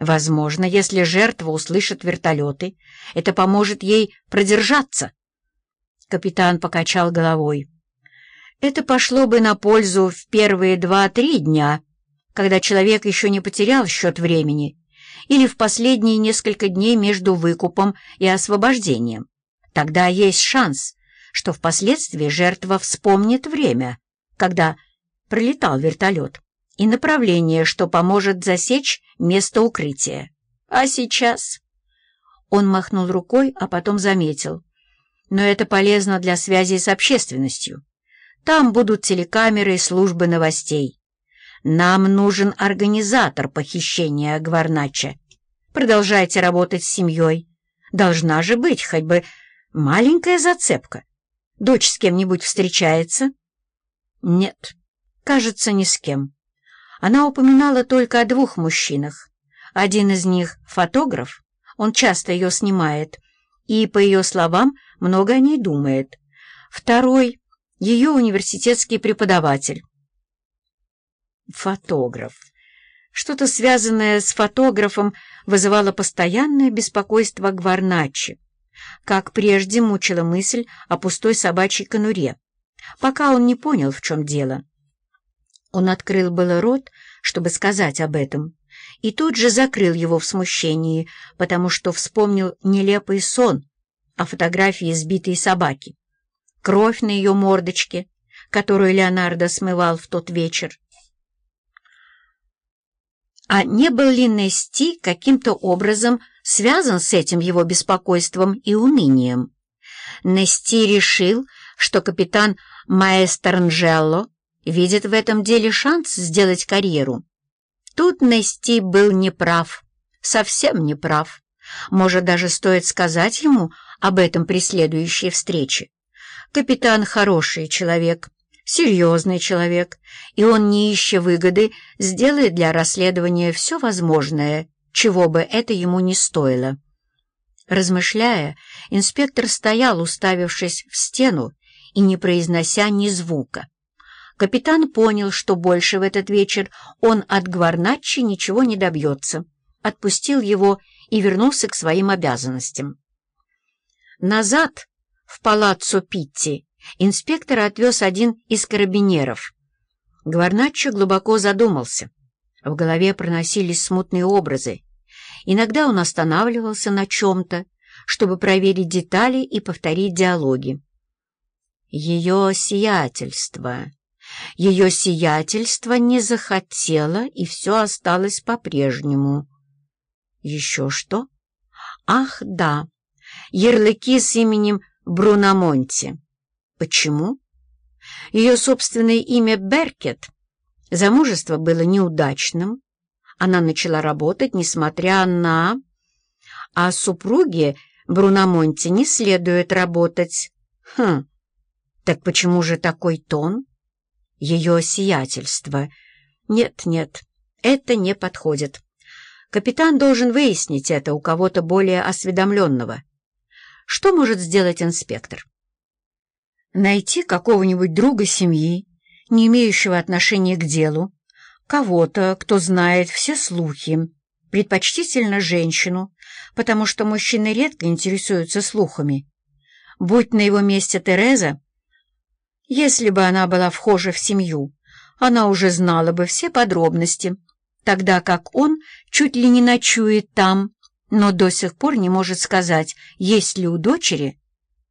Возможно, если жертва услышит вертолеты, это поможет ей продержаться. Капитан покачал головой. Это пошло бы на пользу в первые два-три дня, когда человек еще не потерял счет времени, или в последние несколько дней между выкупом и освобождением. Тогда есть шанс, что впоследствии жертва вспомнит время, когда пролетал вертолет, и направление, что поможет засечь место укрытия. А сейчас... Он махнул рукой, а потом заметил. Но это полезно для связи с общественностью. Там будут телекамеры и службы новостей. Нам нужен организатор похищения Гварнача. Продолжайте работать с семьей. Должна же быть хоть бы маленькая зацепка. Дочь с кем-нибудь встречается? Нет, кажется, ни с кем. Она упоминала только о двух мужчинах. Один из них — фотограф, он часто ее снимает, и, по ее словам, много о ней думает. Второй — ее университетский преподаватель. Фотограф. Что-то связанное с фотографом вызывало постоянное беспокойство Гварначи как прежде мучила мысль о пустой собачьей конуре, пока он не понял, в чем дело. Он открыл было рот, чтобы сказать об этом, и тут же закрыл его в смущении, потому что вспомнил нелепый сон о фотографии сбитой собаки, кровь на ее мордочке, которую Леонардо смывал в тот вечер. А не был ли Нести каким-то образом связан с этим его беспокойством и унынием. Нести решил, что капитан Маэстернжелло видит в этом деле шанс сделать карьеру. Тут Нести был неправ, совсем неправ. Может, даже стоит сказать ему об этом при следующей встрече. Капитан хороший человек, серьезный человек, и он, не ища выгоды, сделает для расследования все возможное, чего бы это ему не стоило. Размышляя, инспектор стоял, уставившись в стену и не произнося ни звука. Капитан понял, что больше в этот вечер он от Гварначчи ничего не добьется, отпустил его и вернулся к своим обязанностям. Назад, в палаццо Питти, инспектор отвез один из карабинеров. Гварначчо глубоко задумался. В голове проносились смутные образы. Иногда он останавливался на чем-то, чтобы проверить детали и повторить диалоги. Ее сиятельство. Ее сиятельство не захотело, и все осталось по-прежнему. Еще что? Ах, да, ярлыки с именем Бруномонти. Почему? Ее собственное имя Беркет Замужество было неудачным. Она начала работать, несмотря на... А супруге Бруномонте не следует работать. Хм, так почему же такой тон? Ее сиятельство. Нет, нет, это не подходит. Капитан должен выяснить это у кого-то более осведомленного. Что может сделать инспектор? Найти какого-нибудь друга семьи, не имеющего отношения к делу, кого-то, кто знает все слухи, предпочтительно женщину, потому что мужчины редко интересуются слухами. Будь на его месте Тереза, если бы она была вхожа в семью, она уже знала бы все подробности, тогда как он чуть ли не ночует там, но до сих пор не может сказать, есть ли у дочери